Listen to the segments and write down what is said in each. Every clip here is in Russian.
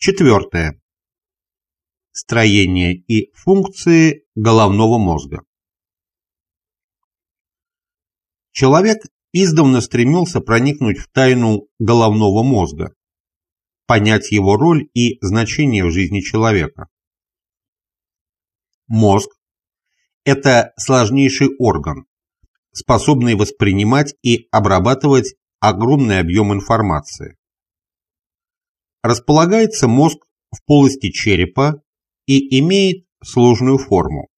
Четвертое. Строение и функции головного мозга. Человек издавна стремился проникнуть в тайну головного мозга, понять его роль и значение в жизни человека. Мозг – это сложнейший орган, способный воспринимать и обрабатывать огромный объем информации. Располагается мозг в полости черепа и имеет сложную форму.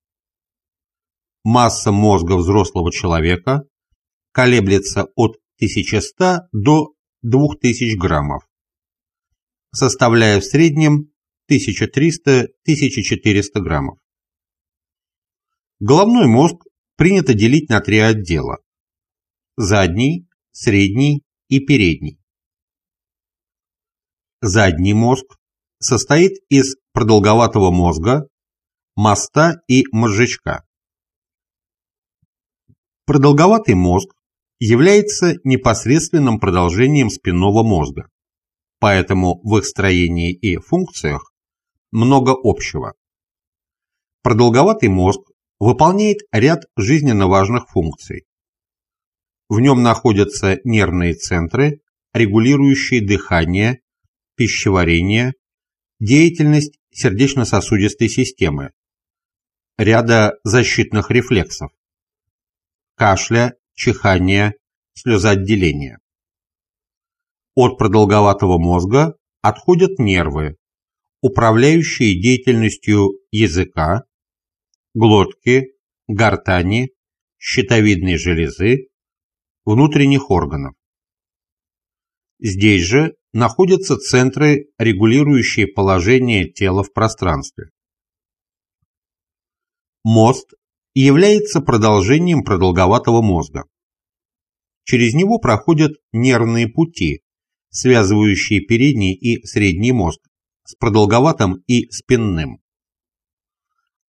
Масса мозга взрослого человека колеблется от 1100 до 2000 граммов, составляя в среднем 1300-1400 граммов. Головной мозг принято делить на три отдела – задний, средний и передний. Задний мозг состоит из продолговатого мозга, моста и мозжечка. Продолговатый мозг является непосредственным продолжением спинного мозга, поэтому в их строении и функциях много общего. Продолговатый мозг выполняет ряд жизненно важных функций. В нем находятся нервные центры, регулирующие дыхание, пищеварение, деятельность сердечно-сосудистой системы, ряда защитных рефлексов, кашля, чихания, слезоотделения. От продолговатого мозга отходят нервы, управляющие деятельностью языка, глотки, гортани, щитовидной железы, внутренних органов. Здесь же находятся центры, регулирующие положение тела в пространстве. Мост является продолжением продолговатого мозга. Через него проходят нервные пути, связывающие передний и средний мозг с продолговатым и спинным.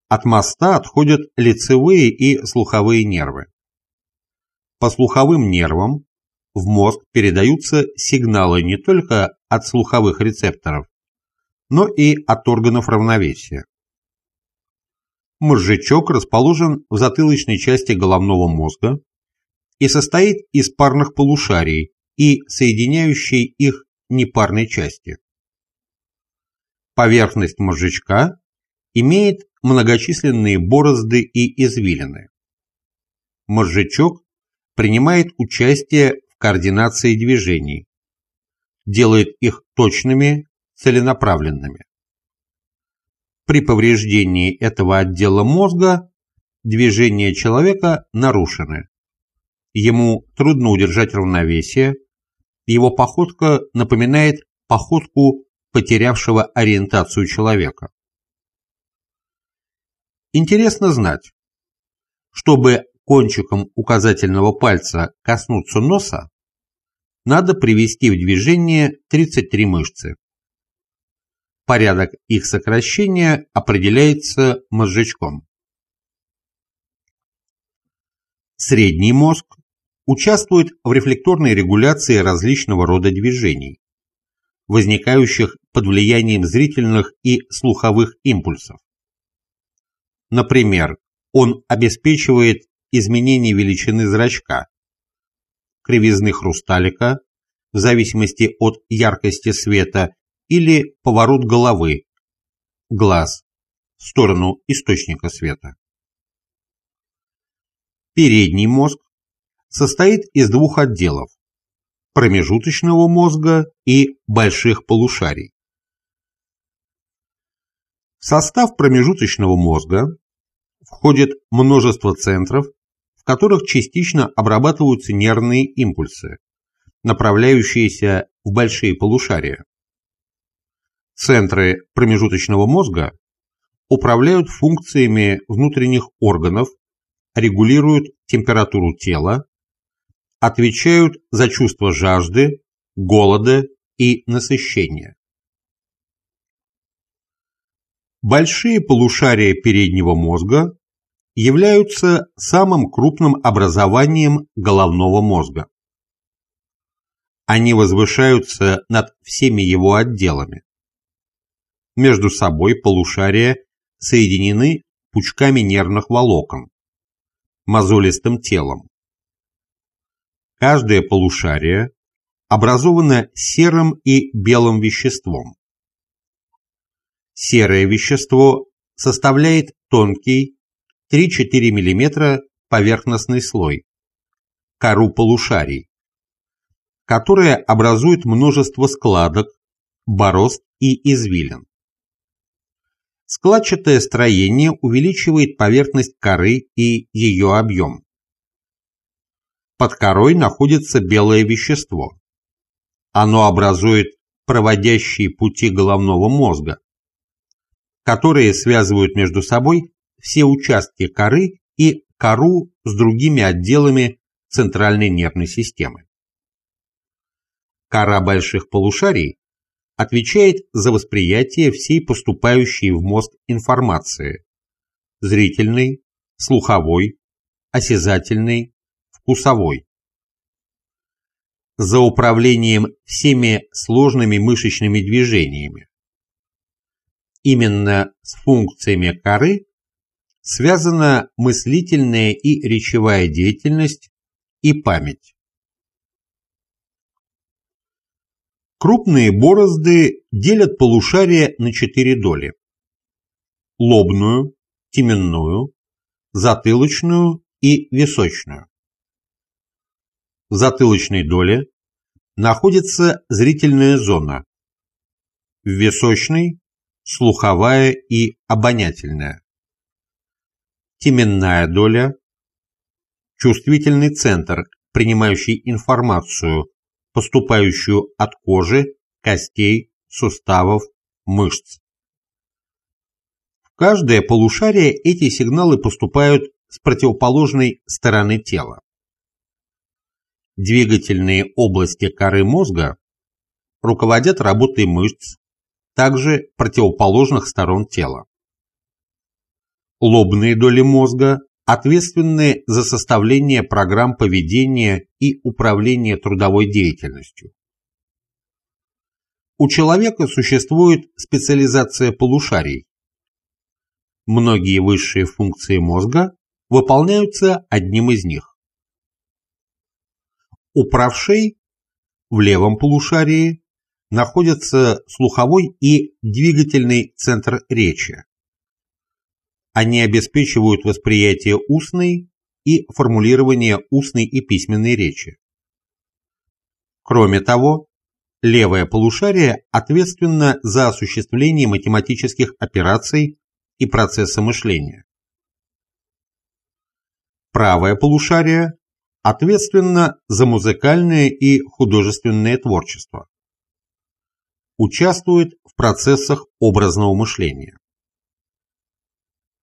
От моста отходят лицевые и слуховые нервы. По слуховым нервам в мозг передаются сигналы не только от слуховых рецепторов, но и от органов равновесия. Мозжечок расположен в затылочной части головного мозга и состоит из парных полушарий и соединяющей их непарной части. Поверхность мозжечка имеет многочисленные борозды и извилины. Мозжечок принимает участие координации движений, делает их точными, целенаправленными. При повреждении этого отдела мозга движения человека нарушены. Ему трудно удержать равновесие, его походка напоминает походку потерявшего ориентацию человека. Интересно знать, чтобы кончиком указательного пальца коснуться носа, надо привести в движение 33 мышцы. Порядок их сокращения определяется мозжечком. Средний мозг участвует в рефлекторной регуляции различного рода движений, возникающих под влиянием зрительных и слуховых импульсов. Например, он обеспечивает изменение величины зрачка, кривизны хрусталика, в зависимости от яркости света, или поворот головы, глаз, в сторону источника света. Передний мозг состоит из двух отделов – промежуточного мозга и больших полушарий. В состав промежуточного мозга входит множество центров, в которых частично обрабатываются нервные импульсы, направляющиеся в большие полушария. Центры промежуточного мозга управляют функциями внутренних органов, регулируют температуру тела, отвечают за чувство жажды, голода и насыщения. Большие полушария переднего мозга являются самым крупным образованием головного мозга. Они возвышаются над всеми его отделами. между собой полушария соединены пучками нервных волокон, мозолистым телом. Каждое полушарие образовано серым и белым веществом. Серое вещество составляет тонкий 3-4 мм поверхностный слой, кору полушарий, которая образует множество складок, борозд и извилин. Складчатое строение увеличивает поверхность коры и ее объем. Под корой находится белое вещество. Оно образует проводящие пути головного мозга, которые связывают между собой все участки коры и кору с другими отделами центральной нервной системы. Кора больших полушарий отвечает за восприятие всей поступающей в мозг информации – зрительной, слуховой, осязательной, вкусовой. За управлением всеми сложными мышечными движениями. Именно с функциями коры связана мыслительная и речевая деятельность и память. Крупные борозды делят полушария на четыре доли. Лобную, теменную, затылочную и височную. В затылочной доле находится зрительная зона, в височной – слуховая и обонятельная. Теменная доля – чувствительный центр, принимающий информацию поступающую от кожи, костей, суставов, мышц. В каждое полушарие эти сигналы поступают с противоположной стороны тела. Двигательные области коры мозга руководят работой мышц, также противоположных сторон тела. Лобные доли мозга ответственны за составление программ поведения и управление трудовой деятельностью. У человека существует специализация полушарий. Многие высшие функции мозга выполняются одним из них. У правшей в левом полушарии находятся слуховой и двигательный центр речи, они обеспечивают восприятие устной и формулирование устной и письменной речи. Кроме того, левое полушарие ответственно за осуществление математических операций и процесса мышления. Правое полушарие ответственно за музыкальное и художественное творчество. Участвует в процессах образного мышления.